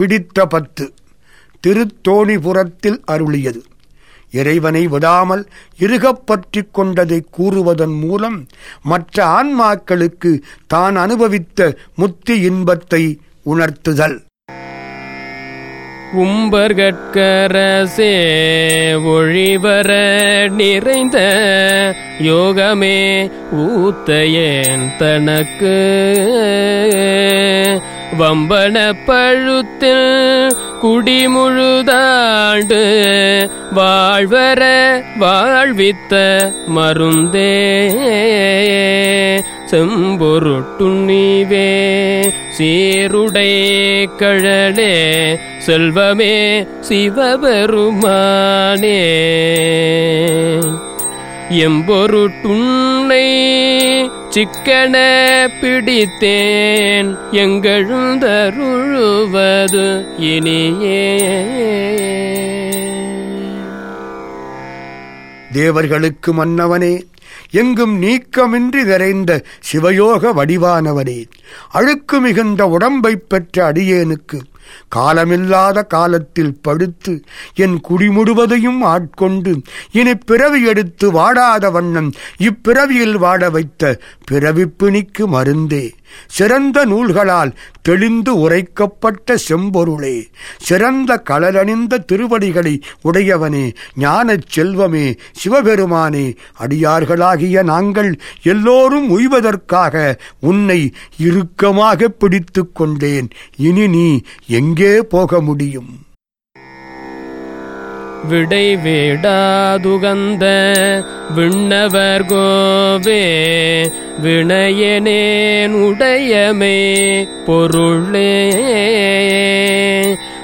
பிடித்த பத்து திருத்தோணிபுரத்தில் அருளியது. இறைவனை விடாமல் இறுகப் கொண்டதை கூறுவதன் மூலம் மற்ற ஆன்மாக்களுக்கு தான் அனுபவித்த முத்தி இன்பத்தை உணர்த்துதல். உம்பர்கட்கரசே ஒழிவர நிறைந்த யோகமே ஊத்தையேன் தனக்கு? வம்பன பழுத்தில் குடிமுழுதாண்டு வாழ்வர வாழ்வித்த மருந்தே. செம்பொருட்டுண்ணிவே சீருடை கழலே செல்வமே சிவபெருமானே. எம்பொருட்டுண்ணை சிக்கன பிடித்தேன் எங்கெழுந்தருழுவது இனியே. தேவர்களுக்கு மன்னவனே எங்கும் நீக்கமின்றி நிறைந்த சிவயோக வடிவானவனே அழுக்கு மிகுந்த உடம்பைப் பெற்ற அடியேனுக்கு காலமில்லாத காலத்தில் படுத்து என் குடிமுடுவதையும் ஆட்கொண்டு இனி பிறவி எடுத்து வாடாத வண்ணம் இப்பிறவியில் வாட வைத்த பிறவிப்பிணிக்கு மருந்தே. சிறந்த நூல்களால் தெளிந்து உரைக்கப்பட்ட செம்பொருளே சிறந்த கலரணிந்த திருவடிகளை உடையவனே ஞானச் செல்வமே சிவபெருமானே அடியார்களாகிய நாங்கள் எல்லோரும் உய்வதற்காக உன்னை இறுக்கமாக பிடித்து கொண்டேன். இனி நீ எங்கே போக முடியும்? விடை வேடாதுகந்த விண்ணவர் கோவே வினயனேன் உடையமே பொருளே.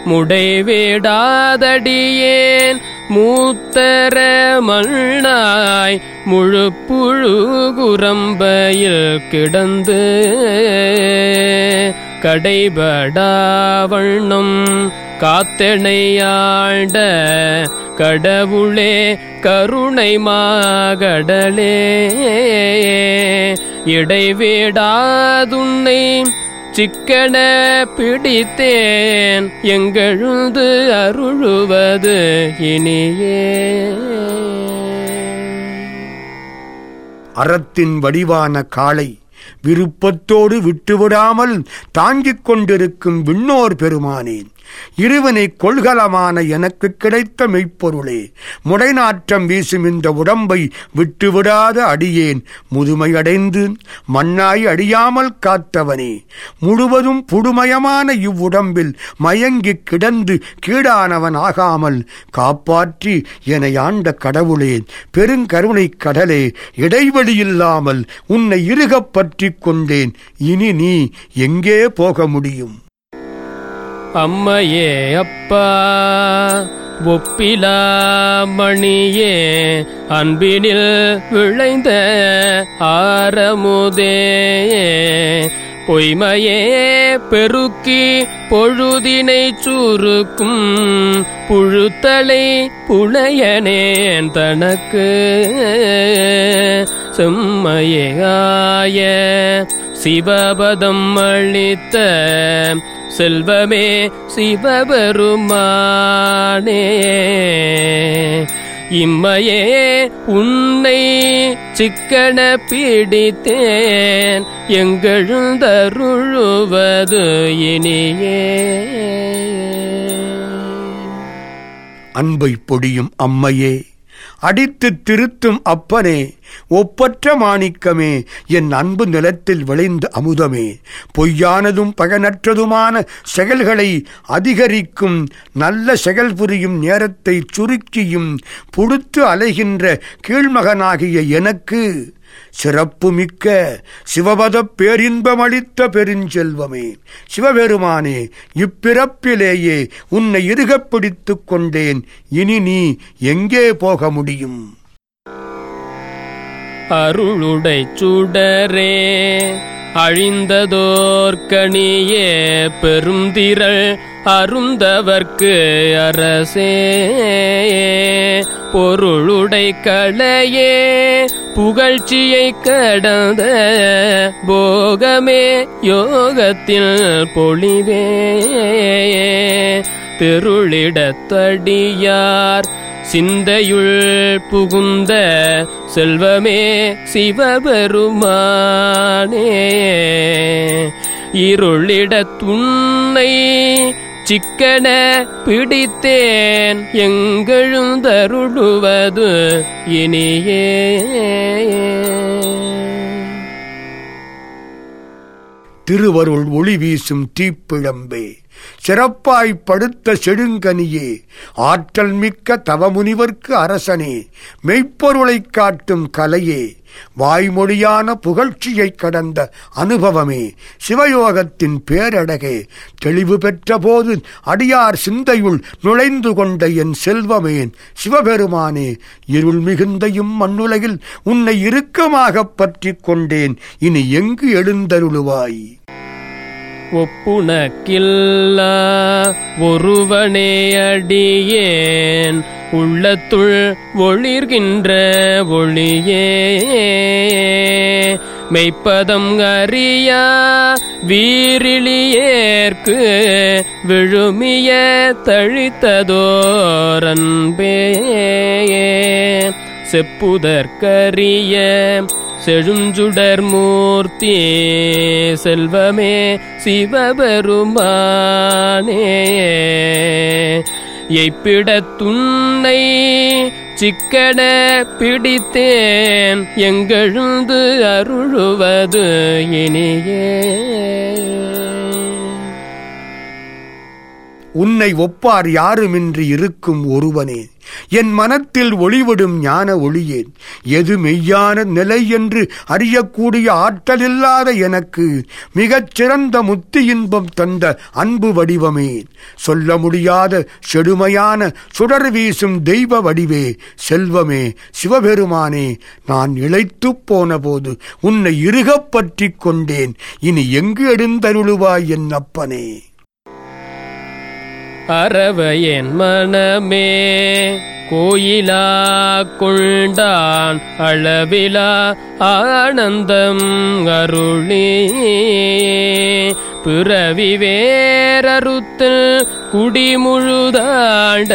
முடை வேடாதடியேன் மூத்தர மண்ணாய் முழு குரம்பையில் கிடந்து கடைபடாவண்ணம். காத்தெனையாண்ட கடவுளே கருணை மாகடலே. இடைவேடாதுன்னை சிக்கன பிடித்தேன். எங்கெழுந்து அருளுவது இனியே. அறத்தின் வடிவான காளை விருப்பத்தோடு விட்டுவிடாமல் தாங்கிக் கொண்டிருக்கும் விண்ணோர் பெருமானேன் இருவினை கொள்கலமான எனக்கு கிடைத்த மெய்ப்பொருளே. முடைநாற்றம் வீசும் இந்த உடம்பை விட்டுவிடாத அடியேன். முதுமையடைந்து மண்ணாய் அடியாமல் காத்தவனே. முழுவதும் புடுமயமான இவ்வுடம்பில் மயங்கிக் கிடந்து கீடானவன் ஆகாமல் காப்பாற்றி என ஆண்ட கடவுளே. பெருங்கருணைக் கடலே இடைவெளியில்லாமல் உன்னை இறுகப் கொண்டேன். இனி நீ எங்கே போக முடியும்? அம்மையே அப்பா ஒப்பிலா மணியே அன்பினில் விளைந்த ஆரமுதே பொய்மையே பெருக்கி பொழுதினை சுருக்கும் புழுத்தலை புனையனேன் தனக்கு. செம்மையாய சிவபதம் அளித்த செல்வமே சிவபெருமானே. இம்மையே உன்னை சிக்கன பிடித்தேன் எங்கெழுந்தருழுவது இனியே. அன்பை பொடியும் அம்மையே அடித்து திருத்தும் அப்பனே ஒப்பற்ற மாணிக்கமே என் அன்பு நிலத்தில் விளைந்த அமுதமே. பொய்யானதும் பகனற்றதுமான செயல்களை அதிகரிக்கும் நல்ல செயல் புரியும் நேரத்தை சுருக்கியும் புடுத்து அலைகின்ற கீழ்மகனாகிய எனக்கு சிறப்புமிக்க சிவபதப் பேரின்பமளித்த பெருஞ்செல்வமே சிவபெருமானே இப்பிறப்பிலேயே உன்னை இறுகப் பிடித்துக் கொண்டேன். இனி நீ எங்கே போக முடியும்? அருளுடை சுடரே அழிந்ததோர்கணியே பெருந்திரள் அருந்தவர்க்கு அரசே. பொருளுடை களையே புகழ்ச்சியை கடந்த போகமே யோகத்தில் பொழிவே. திருளிடத்தடியார் சிந்தையுள் புகுந்த செல்வமே சிவபெருமானே. இருளிடத்துன்னை சிக்கன பிடித்தேன் எங்கெழுந்தருளுவது இனியே. திருவருள் ஒளி வீசும் தீப்பிழம்பே. சிறப்பாய் படுத்த செடுங்கனியே ஆற்றல் மிக்க தவமுனிவர்க்கு அரசனே மெய்ப்பொருளைக் காட்டும் கலையே வாய்மொழியான புகழ்ச்சியைக் கடந்த அனுபவமே சிவயோகத்தின் பேரடகே தெளிவு பெற்றபோது அடியார் சிந்தையுள் நுழைந்து கொண்ட என் செல்வமேன் சிவபெருமானே இருள் மிகுந்தையும் மண்ணுலகில் உன்னை இறுக்கமாகப் பற்றிக் கொண்டேன் இனி எங்கு எழுந்தருளுவாய்? ஒப்புணக்கில்ல ஒருவனே அடியேன். உள்ளத்துள் ஒளிர்கின்ற ஒளியே. மெய்ப்பதம் அறியா வீரிலியேற்கு விழுமிய தழித்ததோரன்பே. செப்புதற்கரிய செழுஞ்சுடர் மூர்த்தி செல்வமே சிவபெருமானே. எய்ப்பிடத்துன்னை சிக்கட பிடித்தேன் எங்கெழுந்து அருளுவது இனியே. உன்னை ஒப்பார் யாருமின்றி இருக்கும் ஒருவனே. என் மனத்தில் ஒளிவிடும் ஞான ஒளியேன். எது மெய்யான நிலை என்று அறியக்கூடிய ஆற்றலில்லாத எனக்கு மிகச் சிறந்த முத்தி இன்பம் தந்த அன்பு வடிவமே. சொல்ல முடியாத செடுமையான சுடர் வீசும் தெய்வ வடிவே. செல்வமே சிவபெருமானே நான் இழைத்துப் போனபோது உன்னை இறுகப்பற்றிக் கொண்டேன். இனி எங்கு எடுந்தருளுவாய் என் அப்பனே அறவையன் மனமே கோயிலா கொண்டான் அளவிலா ஆனந்தம் அருளே. பிறவி வேரறுத்தில் குடிமுழுதாண்ட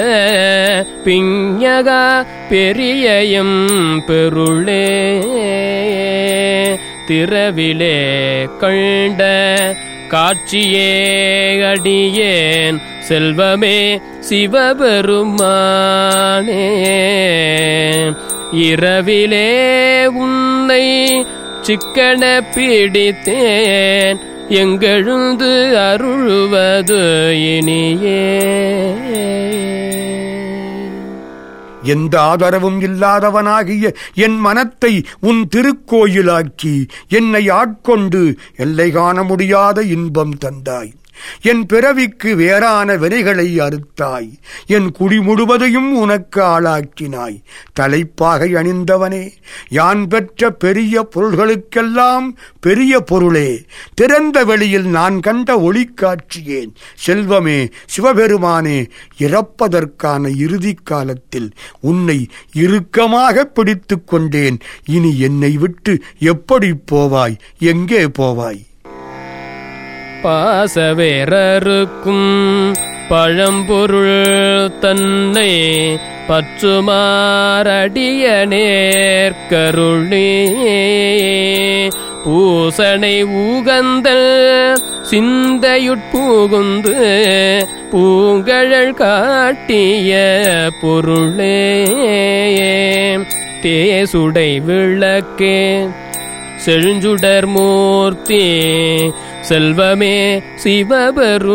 பிஞகா பெரியயம் பெருளே. திரவிலே கண்ட காட்சியே அடியேன். செல்வமே சிவபெருமானே. இரவிலே உன்னை சிக்கன பிடித்தேன். எங்கெழுந்து அருள்வது இனியே. எந்த ஆதரவும் இல்லாதவனாகிய என் மனத்தை உன் திருக்கோயிலாக்கி என்னை ஆட்கொண்டு எல்லை காண முடியாத இன்பம் தந்தாய். என் பிறவிக்கு வேறான வினைகளை அறுத்தாய். என் குடி முழுவதையும் உனக்கு ஆளாக்கினாய். தலைப்பாகை அணிந்தவனே யான் பெற்ற பெரிய பொருள்களுக்கெல்லாம் பெரிய பொருளே. திறந்த வெளியில் நான் கண்ட ஒளிக்காட்சியேன் செல்வமே சிவபெருமானே இறப்பதற்கான இறுதி காலத்தில் உன்னை இறுக்கமாக பிடித்துக் கொண்டேன். இனி என்னை விட்டு எப்படி போவாய்? எங்கே போவாய்? பாசவேரருக்கும் பழம்பொருள் தன்னை பற்றுமாறடிய நேர்கருளே. பூசனை ஊகந்தல் சிந்தையுட்பூகுந்து பூங்கழல் காட்டிய பொருளே. தேசுடை விளக்கே செழுஞ்சுடர் மூர்த்தி செல்வமே சிவபெருமானே.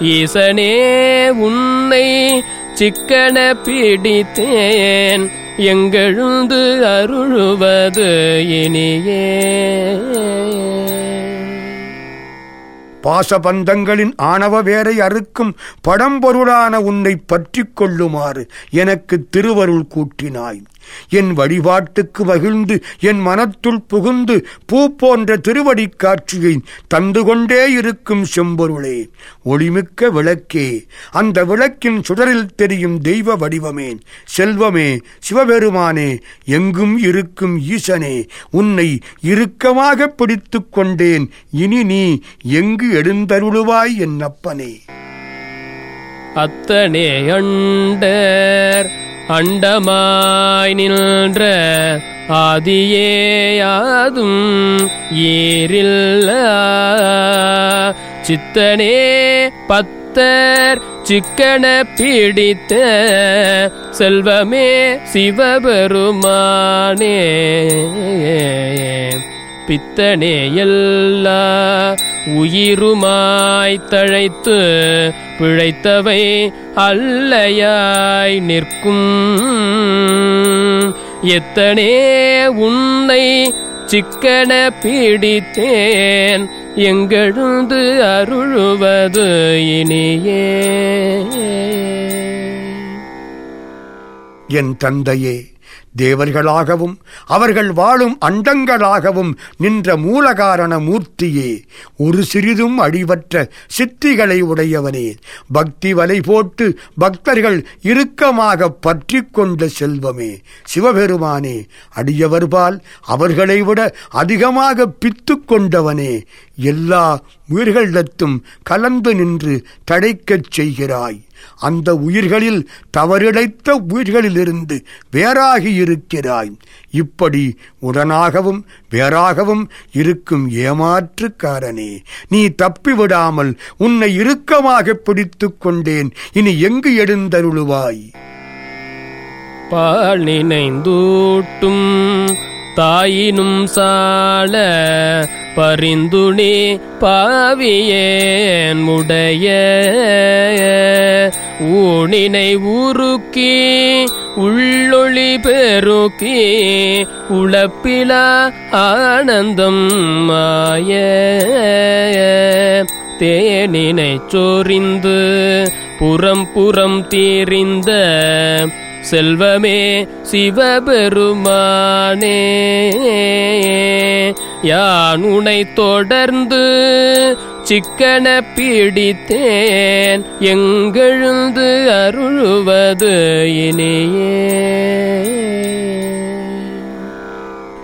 ஈசனே உன்னை சிக்கன பிடித்தேன். எங்கெழுந்து அருளுவது இனியே. பாசபந்தங்களின் ஆணவ வேரை அறுக்கும் படம்பொருளான உன்னை பற்றிக் கொள்ளுமாறு எனக்கு திருவருள் கூட்டினாய். என் வழிபாட்டுக்கு மகிழ்ந்து என் மனத்துள் புகுந்து பூ போன்ற திருவடிக் காட்சியை தந்து கொண்டே இருக்கும் செம்பொருளே ஒளிமிக்க விளக்கே அந்த விளக்கின் சுடரில் தெரியும் தெய்வ வடிவமே செல்வமே சிவபெருமானே எங்கும் இருக்கும் ஈசனே உன்னை இறுக்கமாக பிடித்துக் கொண்டேன் இனி நீ எங்கு எழுந்தருளுவாய் என் அப்பனே அத்தனே அண்டர் அண்டமாய் நின்ற ஆதியேயாதும் ஏரில்ல சித்தனே பத்தர் சிக்கன பிடித்த செல்வமே சிவபெருமானே. பித்தனே எல்லா உயிருமாய் தழைத்து பிழைத்தவை அல்லையாய் நிற்கும். எத்தனே உன்னை சிக்கன பிடித்தேன் எங்கெழுந்து அருளுவது இனியே. என் தந்தையே தேவர்களாகவும் அவர்கள் வாழும் அண்டங்களாகவும் நின்ற மூலகாரண மூர்த்தியே ஒரு சிறிதும் அடிவற்ற சித்திகளை உடையவனே. பக்தி வலை போட்டு பக்தர்கள் இறுக்கமாக பற்றி கொண்ட செல்வமே. சிவபெருமானே அடியவர்பால் அவர்களை விட அதிகமாக பித்து கொண்டவனே. எல்லா உயிர்களிடத்தும் கலந்து நின்று தடைக்கச் செய்கிறாய். அந்த உயிர்களில் தவறிழைத்த உயிர்களிலிருந்து வேறாகி இருக்கிறாய் இப்படி உடனாகவும் வேறாகவும் இருக்கும் ஏமாற்றுக்காரனே நீ தப்பிவிடாமல் உன்னை இறுக்கமாக பிடித்துக் கொண்டேன். இனி எங்கு எழுந்தருளுவாய்? பால் நினைந்தூட்டும். தாயினும் சால பரிந்துணி பாவியேன் உடைய ஊனினை ஊருக்கி உள்ளொளி பெருக்கி உழப்பிலா ஆனந்தம் மாய தேனினை சொரிந்து புறம் புறம் தீரிந்த செல்வமே சிவபெருமானே. யான் உனை தொடர்ந்து சிக்கன பிடித்தேன். எங்கெழுந்து அருளுவது இனியே.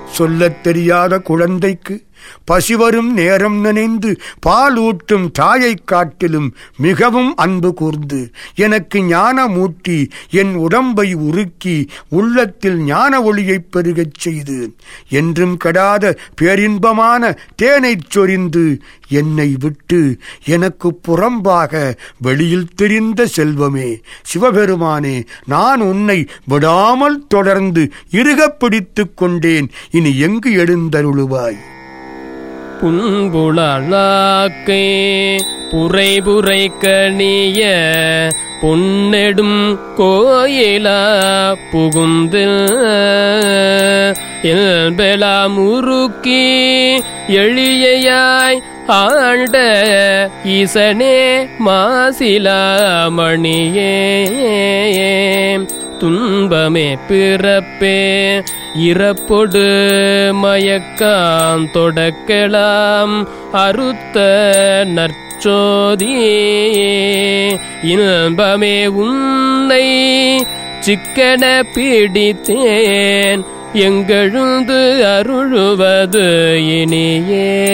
சொல்லத் தெரியாத குழந்தைக்கு பசிவரும் நேரம் நினைந்து பால் ஊட்டும் தாயைக் காட்டிலும் மிகவும் அன்பு கூர்ந்து எனக்கு ஞானமூட்டி என் உடம்பை உருக்கி உள்ளத்தில் ஞான ஒளியைப் பெருகச் செய்து என்றும் கெடாத பேரின்பமான தேனைச் சொரிந்து என்னை விட்டு எனக்கு புறம்பாக வெளியில் தெரிந்த செல்வமே சிவபெருமானே நான் உன்னை விடாமல் தொடர்ந்து இறுகப் பிடித்துக் கொண்டேன் இனி எங்கு எழுந்தருளுவாய்? புன்புளாக்கை புரைபுரை கணிய பொன்னெடும் கோயிலா புகுந்து எல்பெலா முறுக்கி எளியாய் ஆண்ட ஈசனே மாசிலாமணியே. துன்பமே பிறப்பே. இறப்பொடு மயக்கான் தொடக்கலாம். அறுத்த நற்சோதி இன்பமே உன்னை சிக்கன பிடித்தேன். எங்கெழுந்து அருழுவது இனியே.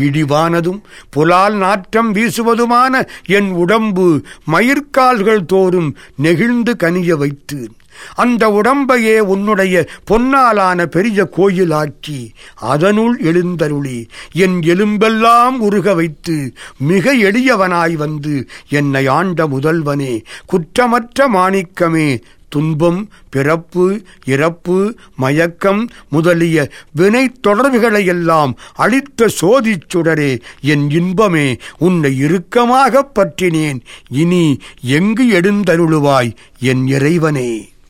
இடிவானதும் புலால் நாற்றம் வீசுவதுமான என் உடம்பு மயிர்கால்கள் தோறும் நெகிழ்ந்து கனிய வைத்து அந்த உடம்பையே உன்னுடைய பொன்னாலான பெரிய கோயிலாக்கி அதனுள் எழுந்தருளி என் எலும்பெல்லாம் உருக வைத்து மிக எளியவனாய் வந்து என்னை ஆண்ட முதல்வனே குற்றமற்ற மாணிக்கமே துன்பம் பிறப்பு இறப்பு மயக்கம் முதலிய வினை தொடர்புகளையெல்லாம் அளித்த சோதிச் சுடரே என் இன்பமே உன்னை இறுக்கமாகப் பற்றினேன். இனி எங்கு எடுந்தருளுவாய் என் இறைவனே?